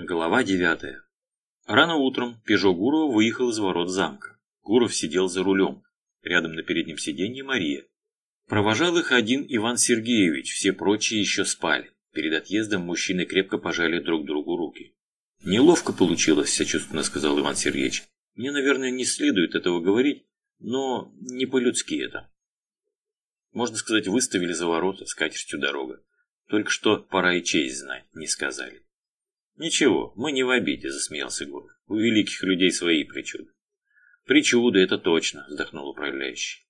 Глава девятая. Рано утром Пежо Гурова выехал из ворот замка. Гуров сидел за рулем. Рядом на переднем сиденье Мария. Провожал их один Иван Сергеевич, все прочие еще спали. Перед отъездом мужчины крепко пожали друг другу руки. «Неловко получилось», – сочувственно сказал Иван Сергеевич. «Мне, наверное, не следует этого говорить, но не по-людски это. Можно сказать, выставили за ворота с катертью дорога. Только что пора и честь знать, не сказали». «Ничего, мы не в обиде», – засмеялся Гуров. «У великих людей свои причуды». «Причуды, это точно», – вздохнул управляющий.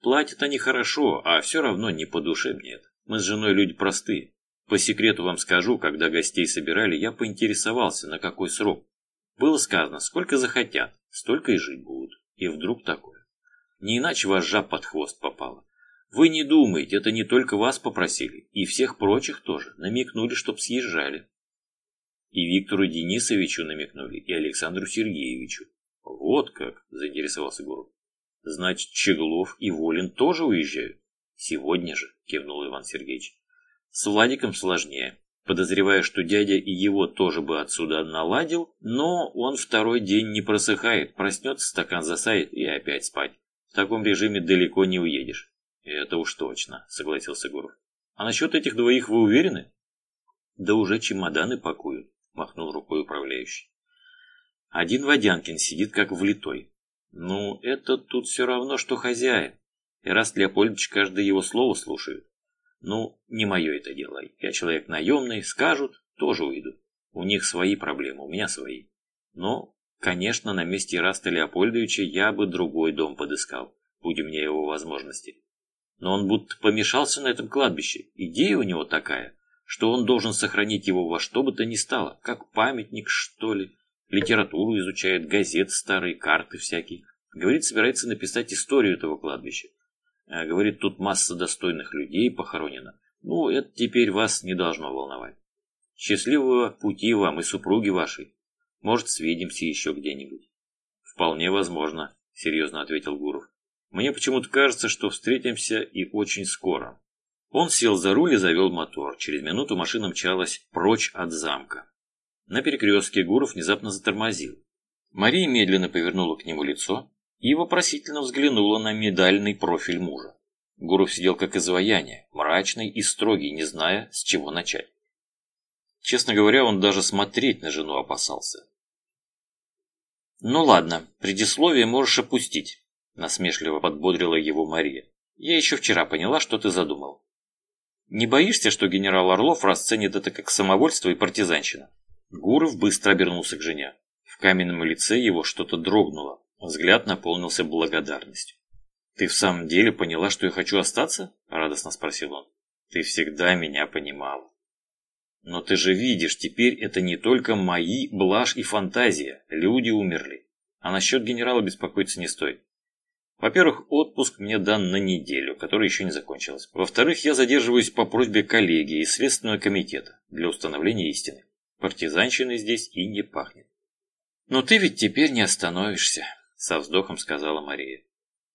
«Платят они хорошо, а все равно не по душе мне это. Мы с женой люди простые. По секрету вам скажу, когда гостей собирали, я поинтересовался, на какой срок. Было сказано, сколько захотят, столько и жить будут. И вдруг такое. Не иначе вас жаб под хвост попало. Вы не думаете, это не только вас попросили, и всех прочих тоже. Намекнули, чтоб съезжали. И Виктору Денисовичу намекнули, и Александру Сергеевичу. Вот как, заинтересовался Гуров. Значит, Чеглов и Волин тоже уезжают? Сегодня же, кивнул Иван Сергеевич. С Владиком сложнее. Подозревая, что дядя и его тоже бы отсюда наладил, но он второй день не просыхает, проснется, стакан засает и опять спать. В таком режиме далеко не уедешь. Это уж точно, согласился Гуров. А насчет этих двоих вы уверены? Да уже чемоданы пакуют махнул рукой управляющий. Один Водянкин сидит как влитой. Ну, это тут все равно, что хозяин. И раз Леопольдович каждое его слово слушает. Ну, не мое это дело. Я человек наемный, скажут, тоже уйду. У них свои проблемы, у меня свои. Но, конечно, на месте Раста Леопольдовича я бы другой дом подыскал, будь у меня его возможности. Но он будто помешался на этом кладбище. Идея у него такая, что он должен сохранить его во что бы то ни стало, как памятник, что ли. Литературу изучает, газет старые, карты всякие. Говорит, собирается написать историю этого кладбища. А, говорит, тут масса достойных людей похоронена. Ну, это теперь вас не должно волновать. Счастливого пути вам и супруги вашей. Может, свидимся еще где-нибудь. Вполне возможно, серьезно ответил Гуров. Мне почему-то кажется, что встретимся и очень скоро. Он сел за руль и завел мотор. Через минуту машина мчалась прочь от замка. На перекрестке Гуров внезапно затормозил. Мария медленно повернула к нему лицо и вопросительно взглянула на медальный профиль мужа. Гуров сидел как изваяние, мрачный и строгий, не зная, с чего начать. Честно говоря, он даже смотреть на жену опасался. «Ну ладно, предисловие можешь опустить», – насмешливо подбодрила его Мария. «Я еще вчера поняла, что ты задумал. Не боишься, что генерал Орлов расценит это как самовольство и партизанщина? Гуров быстро обернулся к жене. В каменном лице его что-то дрогнуло. Взгляд наполнился благодарностью. «Ты в самом деле поняла, что я хочу остаться?» – радостно спросил он. «Ты всегда меня понимала». «Но ты же видишь, теперь это не только мои блажь и фантазия. Люди умерли. А насчет генерала беспокоиться не стоит. Во-первых, отпуск мне дан на неделю, которая еще не закончилась. Во-вторых, я задерживаюсь по просьбе коллегии и Следственного комитета для установления истины. Партизанщины здесь и не пахнет. «Но ты ведь теперь не остановишься», — со вздохом сказала Мария.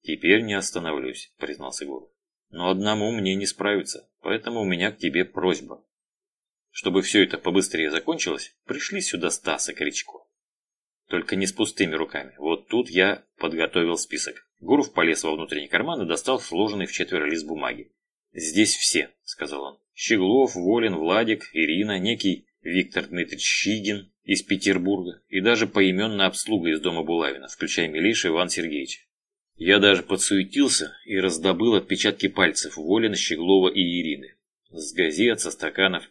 «Теперь не остановлюсь», — признался Гуров. «Но одному мне не справиться, поэтому у меня к тебе просьба. Чтобы все это побыстрее закончилось, пришли сюда Стаса Кричко. Только не с пустыми руками. Вот тут я подготовил список. Гуров полез во внутренний карман и достал сложенный в четверо лист бумаги. «Здесь все», — сказал он. «Щеглов, Волин, Владик, Ирина, некий Виктор Дмитриевич Щигин из Петербурга и даже поименная обслуга из дома Булавина, включая Милиша Иван Сергеевич. Я даже подсуетился и раздобыл отпечатки пальцев Волина, Щеглова и Ирины. С газет, со стаканов.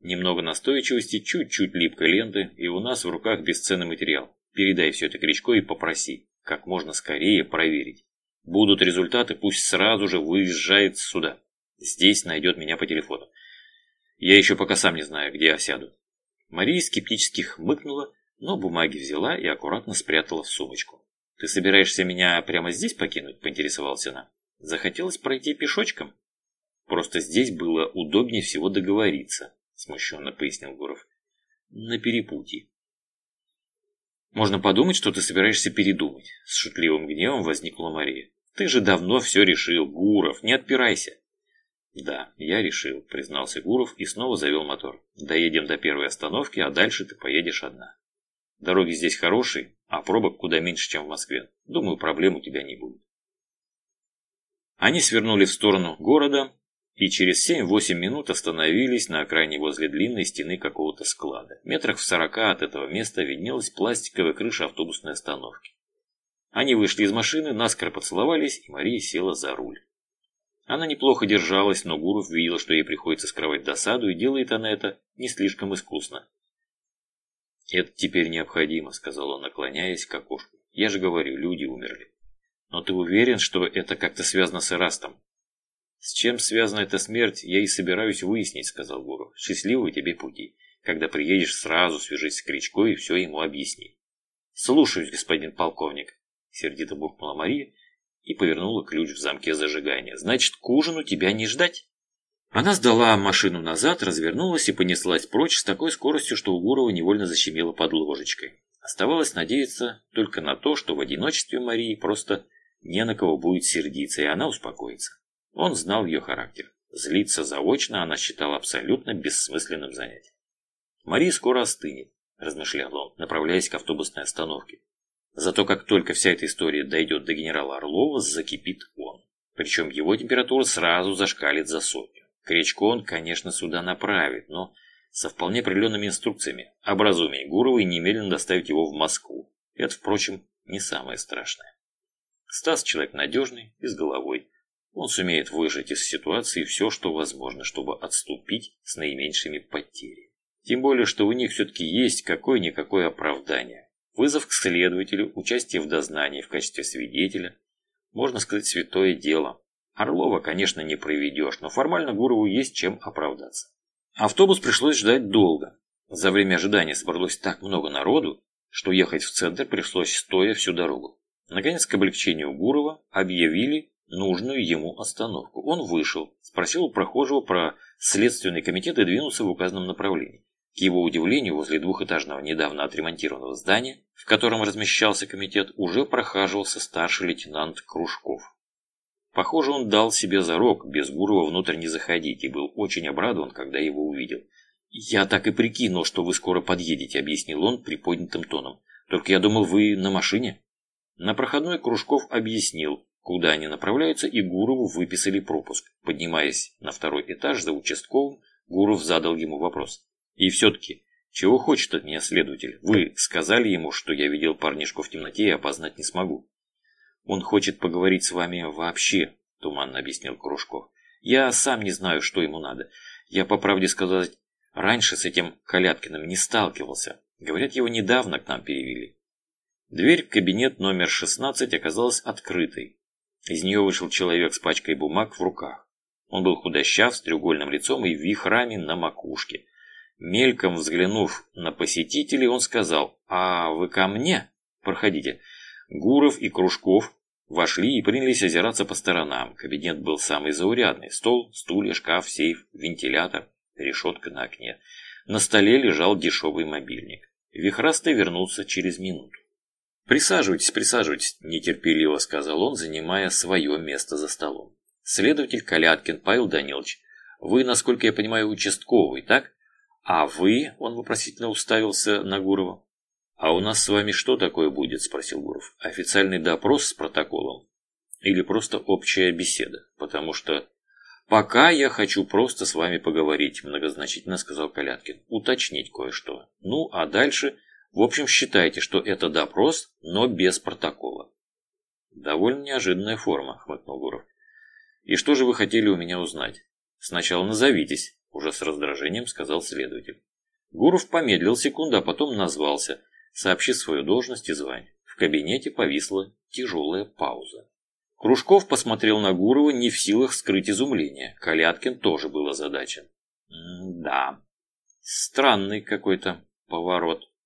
Немного настойчивости, чуть-чуть липкой ленты, и у нас в руках бесценный материал. Передай все это Кричко и попроси, как можно скорее проверить. Будут результаты, пусть сразу же выезжает сюда. Здесь найдет меня по телефону. Я еще пока сам не знаю, где я сяду. Мария скептически хмыкнула, но бумаги взяла и аккуратно спрятала в сумочку. «Ты собираешься меня прямо здесь покинуть?» – поинтересовалась она. «Захотелось пройти пешочком?» «Просто здесь было удобнее всего договориться», – смущенно пояснил Гуров. «На перепутье. Можно подумать, что ты собираешься передумать. С шутливым гневом возникла Мария. Ты же давно все решил, Гуров, не отпирайся. Да, я решил, признался Гуров и снова завел мотор. Доедем до первой остановки, а дальше ты поедешь одна. Дороги здесь хорошие, а пробок куда меньше, чем в Москве. Думаю, проблем у тебя не будет. Они свернули в сторону города и через 7-8 минут остановились на окраине возле длинной стены какого-то склада. Метрах в сорока от этого места виднелась пластиковая крыша автобусной остановки. Они вышли из машины, наскоро поцеловались, и Мария села за руль. Она неплохо держалась, но Гуров видел, что ей приходится скрывать досаду, и делает она это не слишком искусно. «Это теперь необходимо», — сказал он, наклоняясь к окошку. «Я же говорю, люди умерли». «Но ты уверен, что это как-то связано с Эрастом?» «С чем связана эта смерть, я и собираюсь выяснить», — сказал Гуров. «Счастливого тебе пути. Когда приедешь, сразу свяжись с Кричко и все ему объясни». «Слушаюсь, господин полковник», — сердито буркнула Мария и повернула ключ в замке зажигания. «Значит, к ужину тебя не ждать?» Она сдала машину назад, развернулась и понеслась прочь с такой скоростью, что у Гурова невольно защемило под ложечкой. Оставалось надеяться только на то, что в одиночестве Марии просто не на кого будет сердиться, и она успокоится. Он знал ее характер. Злиться заочно она считала абсолютно бессмысленным занятием. Мария скоро остынет, размышлял он, направляясь к автобусной остановке. Зато как только вся эта история дойдет до генерала Орлова, закипит он. Причем его температура сразу зашкалит за сотню. Кречко он, конечно, сюда направит, но со вполне определенными инструкциями. Образумие Гурова и немедленно доставить его в Москву. Это, впрочем, не самое страшное. Стас человек надежный и с головой. Он сумеет выжать из ситуации все, что возможно, чтобы отступить с наименьшими потерями. Тем более, что у них все-таки есть какое-никакое оправдание. Вызов к следователю, участие в дознании в качестве свидетеля, можно сказать, святое дело. Орлова, конечно, не проведешь, но формально Гурову есть чем оправдаться. Автобус пришлось ждать долго. За время ожидания собралось так много народу, что ехать в центр пришлось стоя всю дорогу. Наконец, к облегчению Гурова объявили нужную ему остановку. Он вышел, спросил у прохожего про следственный комитет и двинулся в указанном направлении. К его удивлению, возле двухэтажного недавно отремонтированного здания, в котором размещался комитет, уже прохаживался старший лейтенант Кружков. Похоже, он дал себе зарок без Гурова внутрь не заходить и был очень обрадован, когда его увидел. «Я так и прикинул, что вы скоро подъедете», — объяснил он приподнятым тоном. «Только я думал, вы на машине?» На проходной Кружков объяснил, куда они направляются, и Гурову выписали пропуск. Поднимаясь на второй этаж за участковым, Гуров задал ему вопрос. «И все-таки, чего хочет от меня следователь? Вы сказали ему, что я видел парнишку в темноте и опознать не смогу». «Он хочет поговорить с вами вообще», — туманно объяснил Кружков. «Я сам не знаю, что ему надо. Я, по правде сказать, раньше с этим Каляткиным не сталкивался. Говорят, его недавно к нам перевели». Дверь в кабинет номер 16 оказалась открытой. Из нее вышел человек с пачкой бумаг в руках. Он был худощав, с треугольным лицом и вихрами на макушке. Мельком взглянув на посетителей, он сказал, «А вы ко мне? Проходите». Гуров и Кружков Вошли и принялись озираться по сторонам. Кабинет был самый заурядный. Стол, стулья, шкаф, сейф, вентилятор, решетка на окне. На столе лежал дешевый мобильник. Вихрастый вернулся через минуту. «Присаживайтесь, присаживайтесь», – нетерпеливо сказал он, занимая свое место за столом. «Следователь Каляткин Павел Данилович, вы, насколько я понимаю, участковый, так? А вы, – он вопросительно уставился на Гурова, «А у нас с вами что такое будет?» – спросил Гуров. «Официальный допрос с протоколом? Или просто общая беседа? Потому что...» «Пока я хочу просто с вами поговорить», – многозначительно сказал Каляткин. «Уточнить кое-что. Ну, а дальше... В общем, считайте, что это допрос, но без протокола». «Довольно неожиданная форма», – хмыкнул Гуров. «И что же вы хотели у меня узнать?» «Сначала назовитесь», – уже с раздражением сказал следователь. Гуров помедлил секунду, а потом назвался – сообщи свою должность и звание. В кабинете повисла тяжелая пауза. Кружков посмотрел на Гурова не в силах скрыть изумление. Каляткин тоже был озадачен. «Да, странный какой-то поворот», –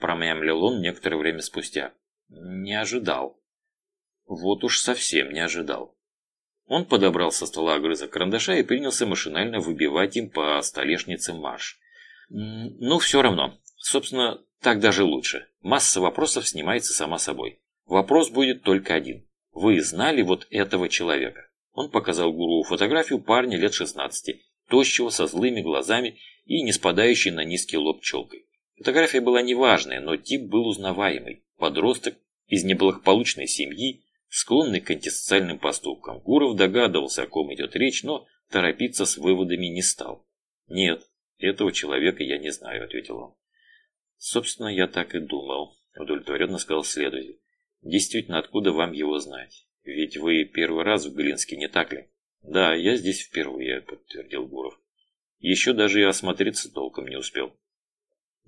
промямлил он некоторое время спустя. «Не ожидал». Вот уж совсем не ожидал. Он подобрал со стола огрызок карандаша и принялся машинально выбивать им по столешнице марш. «Ну, все равно. Собственно, так даже лучше. Масса вопросов снимается сама собой. Вопрос будет только один. Вы знали вот этого человека? Он показал Гурову фотографию парня лет 16, тощего, со злыми глазами и не спадающей на низкий лоб челкой. Фотография была неважная, но тип был узнаваемый. Подросток из неблагополучной семьи, склонный к антисоциальным поступкам. Гуров догадывался, о ком идет речь, но торопиться с выводами не стал. «Нет, этого человека я не знаю», — ответил он. «Собственно, я так и думал», — удовлетворенно сказал следователь. «Действительно, откуда вам его знать? Ведь вы первый раз в Глинске, не так ли?» «Да, я здесь впервые», — подтвердил Гуров. «Еще даже и осмотреться толком не успел».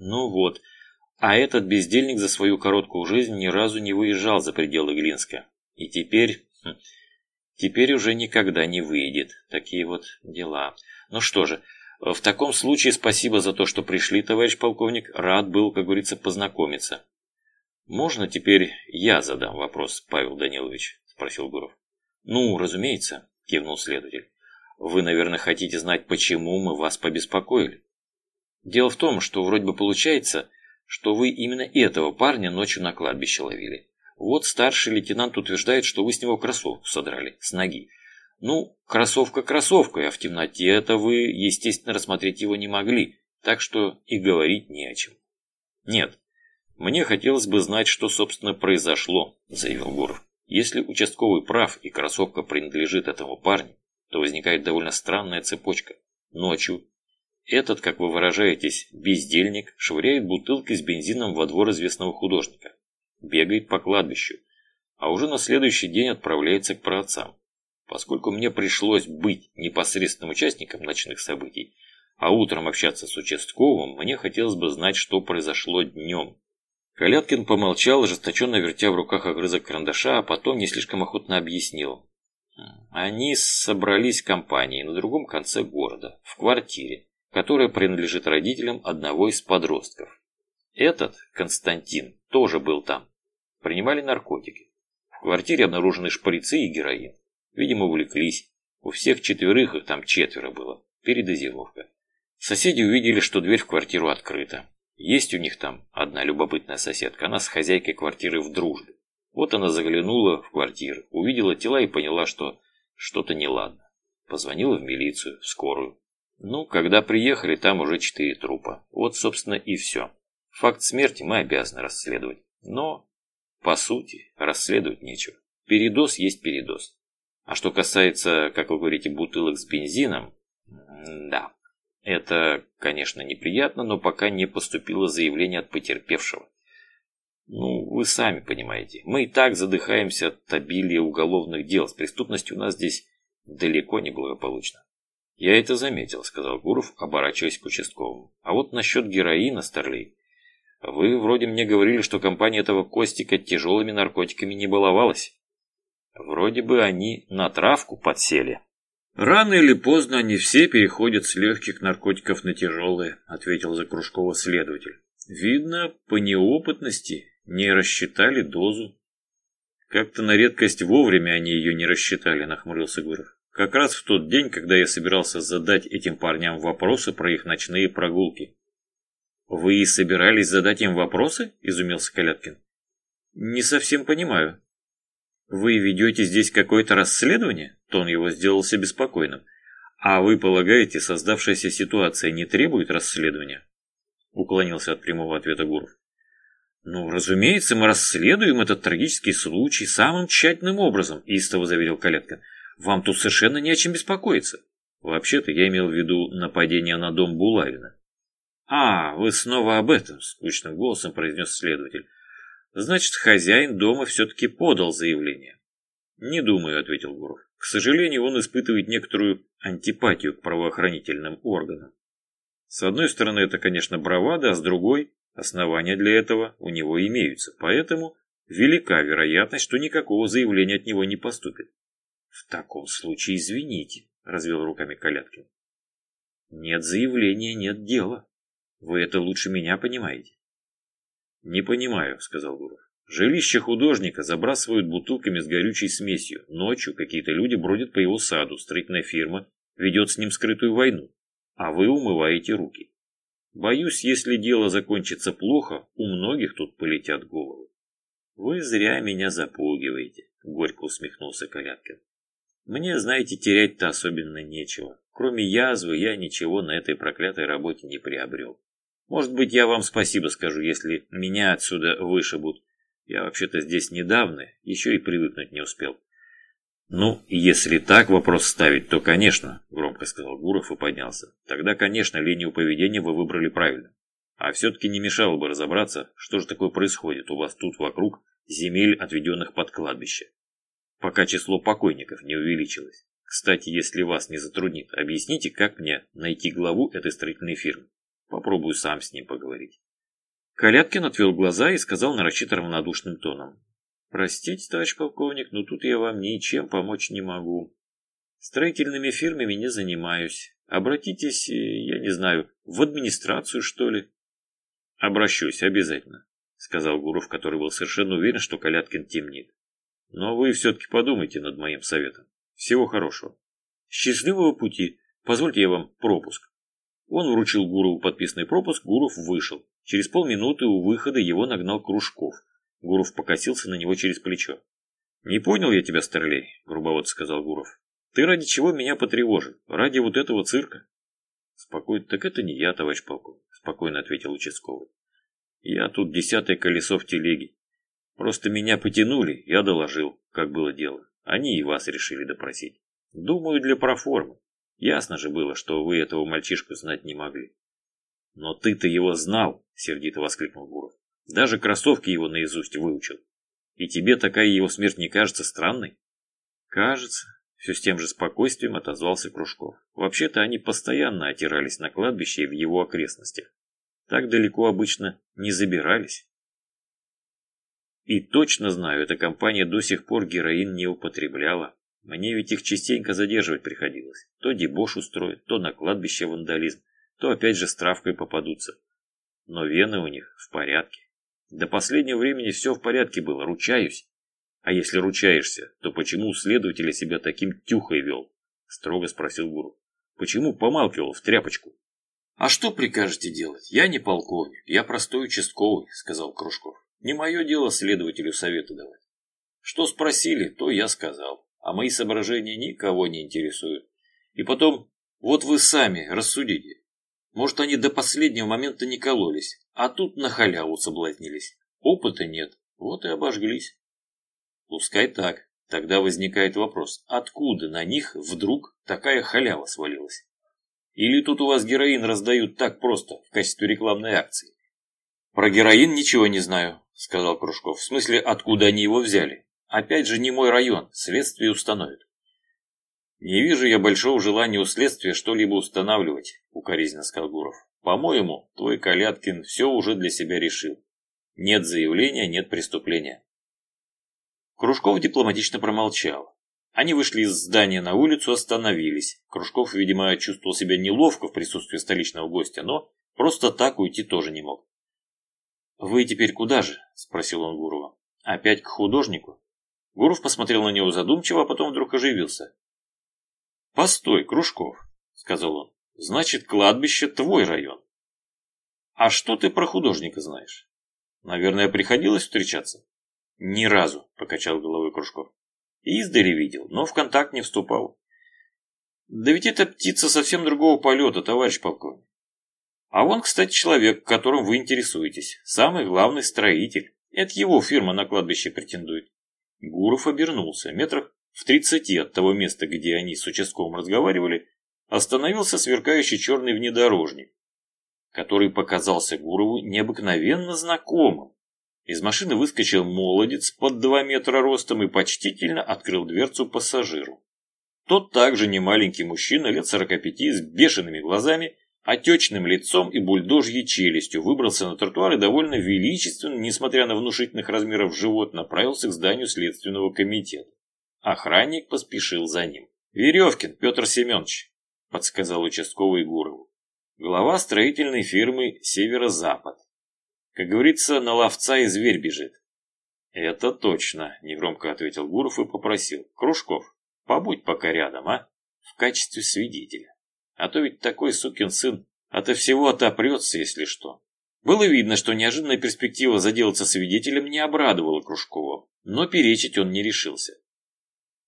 «Ну вот, а этот бездельник за свою короткую жизнь ни разу не выезжал за пределы Глинска. И теперь... Хм, теперь уже никогда не выйдет. Такие вот дела. Ну что же, в таком случае спасибо за то, что пришли, товарищ полковник. Рад был, как говорится, познакомиться. Можно теперь я задам вопрос, Павел Данилович? Спросил Гуров. Ну, разумеется, кивнул следователь. Вы, наверное, хотите знать, почему мы вас побеспокоили. Дело в том, что вроде бы получается, что вы именно этого парня ночью на кладбище ловили. Вот старший лейтенант утверждает, что вы с него кроссовку содрали, с ноги. Ну, кроссовка кроссовкой, а в темноте это вы, естественно, рассмотреть его не могли, так что и говорить не о чем. Нет, мне хотелось бы знать, что, собственно, произошло, заявил Гуров. Если участковый прав и кроссовка принадлежит этому парню, то возникает довольно странная цепочка. Ночью этот, как вы выражаетесь, бездельник швыряет бутылкой с бензином во двор известного художника, бегает по кладбищу, а уже на следующий день отправляется к праотцам. Поскольку мне пришлось быть непосредственным участником ночных событий, а утром общаться с участковым, мне хотелось бы знать, что произошло днем. Каляткин помолчал, ожесточенно вертя в руках огрызок карандаша, а потом не слишком охотно объяснил. Они собрались в компании на другом конце города, в квартире, которая принадлежит родителям одного из подростков. Этот, Константин, тоже был там. Принимали наркотики. В квартире обнаружены шприцы и героин. Видимо, увлеклись. У всех четверых их там четверо было. Передозировка. Соседи увидели, что дверь в квартиру открыта. Есть у них там одна любопытная соседка. Она с хозяйкой квартиры в дружбе. Вот она заглянула в квартиру, увидела тела и поняла, что что-то неладно. Позвонила в милицию, в скорую. Ну, когда приехали, там уже четыре трупа. Вот, собственно, и все. Факт смерти мы обязаны расследовать. Но, по сути, расследовать нечего. Передоз есть передоз. А что касается, как вы говорите, бутылок с бензином, да, это, конечно, неприятно, но пока не поступило заявление от потерпевшего. Ну, вы сами понимаете, мы и так задыхаемся от обилия уголовных дел. С преступностью у нас здесь далеко не благополучно. Я это заметил, сказал Гуров, оборачиваясь к участковому. А вот насчет героина, Старлей. Вы вроде мне говорили, что компания этого Костика тяжелыми наркотиками не баловалась. Вроде бы они на травку подсели. Рано или поздно они все переходят с легких наркотиков на тяжелые, ответил за Кружкова следователь. Видно, по неопытности не рассчитали дозу. Как-то на редкость вовремя они ее не рассчитали, нахмурился Гуров. Как раз в тот день, когда я собирался задать этим парням вопросы про их ночные прогулки. «Вы и собирались задать им вопросы?» – изумился Каляткин. «Не совсем понимаю. Вы ведете здесь какое-то расследование?» Тон его сделался беспокойным. «А вы полагаете, создавшаяся ситуация не требует расследования?» Уклонился от прямого ответа Гуров. «Ну, разумеется, мы расследуем этот трагический случай самым тщательным образом», истово заверил Каляткин. Вам тут совершенно не о чем беспокоиться. Вообще-то я имел в виду нападение на дом Булавина. А, вы снова об этом, скучным голосом произнес следователь. Значит, хозяин дома все-таки подал заявление. Не думаю, ответил Гуров. К сожалению, он испытывает некоторую антипатию к правоохранительным органам. С одной стороны, это, конечно, бравада, а с другой, основания для этого у него имеются. Поэтому велика вероятность, что никакого заявления от него не поступит. В таком случае извините, развел руками Каляткин. Нет заявления, нет дела. Вы это лучше меня понимаете. Не понимаю, сказал Гуров. Жилище художника забрасывают бутылками с горючей смесью. Ночью какие-то люди бродят по его саду, строительная фирма ведет с ним скрытую войну, а вы умываете руки. Боюсь, если дело закончится плохо, у многих тут полетят головы. Вы зря меня запугиваете, горько усмехнулся Каляткин. Мне, знаете, терять-то особенно нечего. Кроме язвы я ничего на этой проклятой работе не приобрел. Может быть, я вам спасибо скажу, если меня отсюда вышибут. Я вообще-то здесь недавно, еще и привыкнуть не успел. Ну, если так вопрос ставить, то, конечно, громко сказал Гуров и поднялся. Тогда, конечно, линию поведения вы выбрали правильно. А все-таки не мешало бы разобраться, что же такое происходит у вас тут вокруг земель, отведенных под кладбище. Пока число покойников не увеличилось. Кстати, если вас не затруднит, объясните, как мне найти главу этой строительной фирмы. Попробую сам с ним поговорить. Каляткин отвел глаза и сказал нарочито равнодушным тоном. Простите, товарищ полковник, но тут я вам ничем помочь не могу. Строительными фирмами не занимаюсь. Обратитесь, э, я не знаю, в администрацию, что ли? Обращусь, обязательно, сказал Гуров, который был совершенно уверен, что Каляткин темнит. Но вы все-таки подумайте над моим советом. Всего хорошего. Счастливого пути. Позвольте я вам пропуск. Он вручил Гурову подписанный пропуск, Гуров вышел. Через полминуты у выхода его нагнал Кружков. Гуров покосился на него через плечо. «Не понял я тебя, старлей», — грубовато сказал Гуров. «Ты ради чего меня потревожил? Ради вот этого цирка?» «Спокойно, так это не я, товарищ полковник», — спокойно ответил участковый. «Я тут десятое колесо в телеге. Просто меня потянули, я доложил, как было дело. Они и вас решили допросить. Думаю, для проформы. Ясно же было, что вы этого мальчишку знать не могли». «Но ты-то его знал», — сердито воскликнул Гуров. Даже кроссовки его наизусть выучил. И тебе такая его смерть не кажется странной? Кажется. Все с тем же спокойствием отозвался Кружков. Вообще-то они постоянно отирались на кладбище и в его окрестностях. Так далеко обычно не забирались. И точно знаю, эта компания до сих пор героин не употребляла. Мне ведь их частенько задерживать приходилось. То дебош устроят, то на кладбище вандализм, то опять же с травкой попадутся. Но вены у них в порядке. До последнего времени все в порядке было, ручаюсь. А если ручаешься, то почему следователь себя таким тюхой вел? Строго спросил гуру. Почему помалкивал в тряпочку? А что прикажете делать? Я не полковник, я простой участковый, сказал Кружков. Не мое дело следователю советы давать. Что спросили, то я сказал. А мои соображения никого не интересуют. И потом, вот вы сами рассудите. Может, они до последнего момента не кололись, а тут на халяву соблазнились. Опыта нет, вот и обожглись. Пускай так. Тогда возникает вопрос, откуда на них вдруг такая халява свалилась? Или тут у вас героин раздают так просто, в качестве рекламной акции? Про героин ничего не знаю, сказал Кружков. В смысле, откуда они его взяли? Опять же, не мой район, следствие установит. «Не вижу я большого желания у следствия что-либо устанавливать», — укоризненно сказал Гуров. «По-моему, твой Каляткин все уже для себя решил. Нет заявления, нет преступления». Кружков дипломатично промолчал. Они вышли из здания на улицу, остановились. Кружков, видимо, чувствовал себя неловко в присутствии столичного гостя, но просто так уйти тоже не мог. «Вы теперь куда же?» – спросил он Гурова. «Опять к художнику?» Гуров посмотрел на него задумчиво, а потом вдруг оживился. «Постой, Кружков», — сказал он, — «значит, кладбище твой район». «А что ты про художника знаешь? Наверное, приходилось встречаться?» «Ни разу», — покачал головой Кружков. «Издали видел, но в контакт не вступал». «Да ведь это птица совсем другого полета, товарищ полковник. А вон, кстати, человек, которым вы интересуетесь, самый главный строитель. Это его фирма на кладбище претендует». Гуров обернулся. Метрах в тридцати от того места, где они с участковым разговаривали, остановился сверкающий черный внедорожник, который показался Гурову необыкновенно знакомым. Из машины выскочил молодец под два метра ростом и почтительно открыл дверцу пассажиру. Тот также немаленький мужчина лет сорока пяти с бешеными глазами, отечным лицом и бульдожьей челюстью выбрался на тротуар и довольно величественно, несмотря на внушительных размеров живот, направился к зданию следственного комитета. Охранник поспешил за ним. «Веревкин Петр Семенович», – подсказал участковый Гурову. Глава строительной фирмы «Северо-Запад». Как говорится, на ловца и зверь бежит. «Это точно», – негромко ответил Гуров и попросил. «Кружков, побудь пока рядом, а? В качестве свидетеля. А то ведь такой сукин сын ото всего отопрется, если что». Было видно, что неожиданная перспектива заделаться свидетелем не обрадовала Кружкова, но перечить он не решился.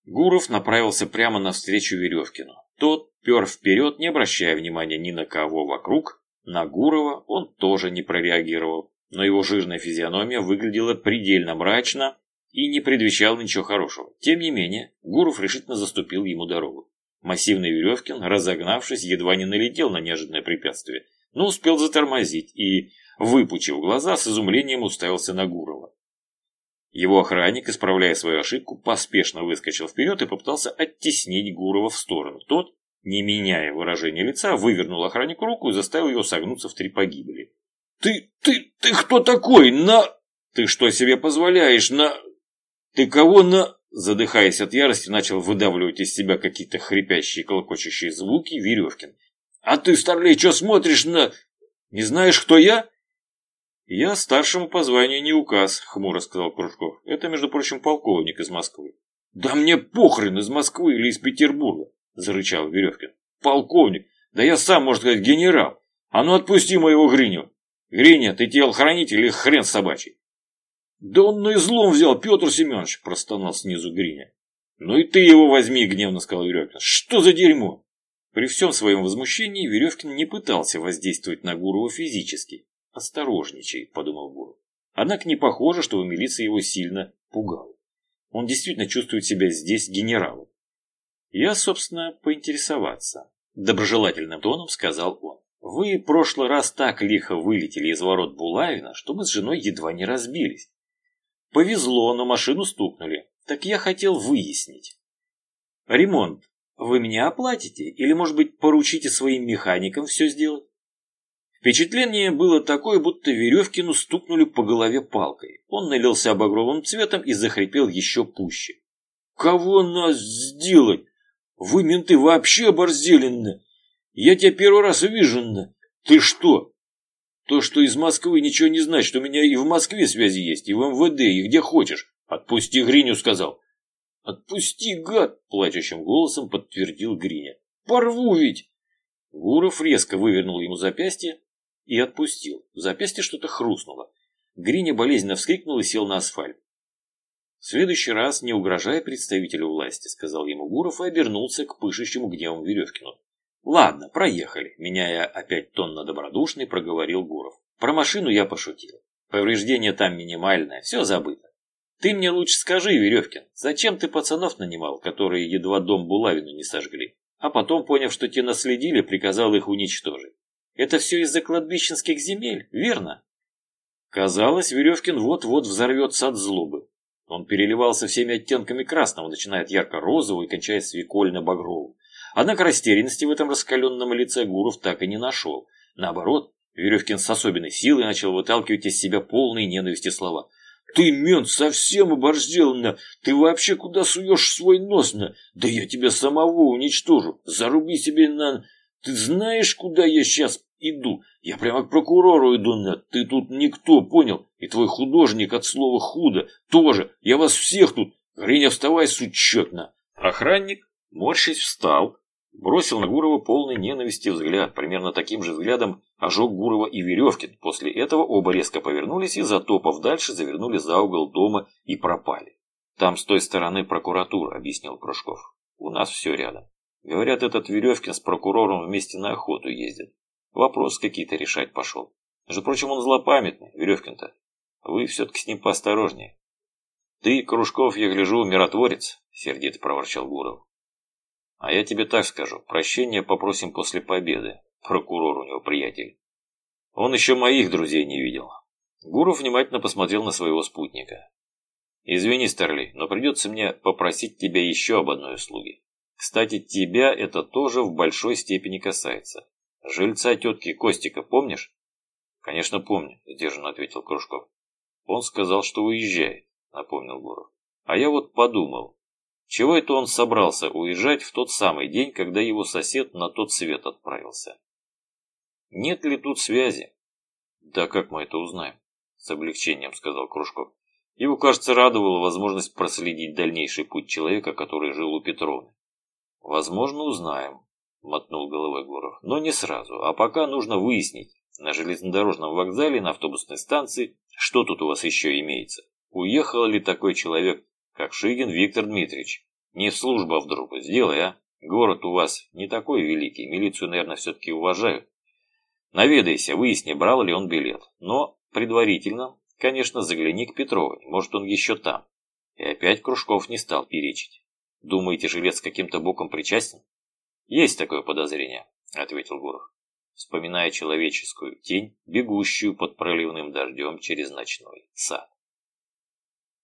Гуров направился прямо навстречу Веревкину. Тот пер вперед, не обращая внимания ни на кого вокруг. На Гурова он тоже не прореагировал, но его жирная физиономия выглядела предельно мрачно и не предвещала ничего хорошего. Тем не менее, Гуров решительно заступил ему дорогу. Массивный Веревкин, разогнавшись, едва не налетел на неожиданное препятствие, но успел затормозить и, выпучив глаза, с изумлением уставился на Гурова. Его охранник, исправляя свою ошибку, поспешно выскочил вперед и попытался оттеснить Гурова в сторону. Тот, не меняя выражения лица, вывернул охраннику руку и заставил его согнуться в три погибели. «Ты, ты, ты кто такой? На... Ты что себе позволяешь? На... Ты кого на...» Задыхаясь от ярости, начал выдавливать из себя какие-то хрипящие колокочущие звуки Веревкин. «А ты, старлей, что смотришь на... Не знаешь, кто я?» «Я старшему по званию не указ», — хмуро сказал Кружков. «Это, между прочим, полковник из Москвы». «Да мне похрен, из Москвы или из Петербурга», — зарычал Веревкин. «Полковник, да я сам, можно сказать, генерал. А ну отпусти моего Гриню. Гриня, ты телохранитель или хрен собачий?» «Да он на излом взял, Петр Семенович», — простонал снизу Гриня. «Ну и ты его возьми», — гневно сказал Веревкин. «Что за дерьмо?» При всем своем возмущении Веревкин не пытался воздействовать на Гурова физически. «Осторожничай», — подумал Буров. Однако не похоже, что в милиции его сильно пугало. Он действительно чувствует себя здесь генералом. Я, собственно, поинтересоваться. Доброжелательным тоном сказал он. Вы в прошлый раз так лихо вылетели из ворот Булавина, что мы с женой едва не разбились. Повезло, но машину стукнули. Так я хотел выяснить. Ремонт вы меня оплатите? Или, может быть, поручите своим механикам все сделать? Впечатление было такое, будто Веревкину стукнули по голове палкой. Он налился багровым цветом и захрипел еще пуще. «Кого нас сделать? Вы, менты, вообще оборзели Я тебя первый раз вижу Ты что?» «То, что из Москвы ничего не значит. У меня и в Москве связи есть, и в МВД, и где хочешь. Отпусти Гриню», — сказал. «Отпусти, гад!» — плачущим голосом подтвердил Гриня. «Порву ведь!» Гуров резко вывернул ему запястье, и отпустил. В запястье что-то хрустнуло. Гриня болезненно вскрикнул и сел на асфальт. «В следующий раз не угрожая представителю власти», — сказал ему Гуров и обернулся к пышущему гневом Веревкину. «Ладно, проехали», — меняя опять тон на добродушный, проговорил Гуров. «Про машину я пошутил. Повреждение там минимальное, все забыто. Ты мне лучше скажи, Веревкин, зачем ты пацанов нанимал, которые едва дом Булавину не сожгли, а потом, поняв, что те наследили, приказал их уничтожить? Это все из-за кладбищенских земель, верно? Казалось, Веревкин вот-вот взорвется от злобы. Он переливался всеми оттенками красного, начиная от ярко-розового и кончая свекольно-багровым. Однако растерянности в этом раскаленном лице Гуров так и не нашел. Наоборот, Веревкин с особенной силой начал выталкивать из себя полные ненависти слова. «Ты, мент, совсем оборзел, на! Ты вообще куда суешь свой нос, на? Да я тебя самого уничтожу! Заруби себе на... Ты знаешь, куда я сейчас иду? Я прямо к прокурору иду, Нед. Ты тут никто, понял? И твой художник от слова «худо» тоже. Я вас всех тут. Гриня, вставай, сучетно. Охранник, морщись, встал, бросил на Гурова полный ненависти взгляд. Примерно таким же взглядом ожег Гурова и Веревкин. После этого оба резко повернулись и, затопав дальше, завернули за угол дома и пропали. «Там с той стороны прокуратура», — объяснил Кружков. «У нас все рядом». Говорят, этот Веревкин с прокурором вместе на охоту ездит. Вопрос какие-то решать пошел. Между прочим, он злопамятный, Веревкин-то. Вы все-таки с ним поосторожнее. Ты, Кружков, я гляжу, миротворец, сердито проворчал Гуров. А я тебе так скажу, прощения попросим после победы. Прокурор у него приятель. Он еще моих друзей не видел. Гуров внимательно посмотрел на своего спутника. «Извини, Старлей, но придется мне попросить тебя еще об одной услуге. Кстати, тебя это тоже в большой степени касается. Жильца тетки Костика помнишь? Конечно, помню, сдержанно ответил Кружков. Он сказал, что уезжает, напомнил Гуров. А я вот подумал, чего это он собрался уезжать в тот самый день, когда его сосед на тот свет отправился? Нет ли тут связи? Да как мы это узнаем? С облегчением сказал Кружков. Его, кажется, радовала возможность проследить дальнейший путь человека, который жил у Петровны. Возможно, узнаем, мотнул головой Гуров. Но не сразу, а пока нужно выяснить на железнодорожном вокзале, на автобусной станции, что тут у вас еще имеется. Уехал ли такой человек, как Шигин Виктор Дмитриевич? Не служба вдруг, сделай, а. Город у вас не такой великий, милицию, наверное, все-таки уважаю. Наведайся, выясни, брал ли он билет. Но предварительно, конечно, загляни к Петровой, может, он еще там. И опять Кружков не стал перечить. Думаете, жилец каким-то боком причастен? Есть такое подозрение, ответил Гуров, вспоминая человеческую тень, бегущую под проливным дождем через ночной сад.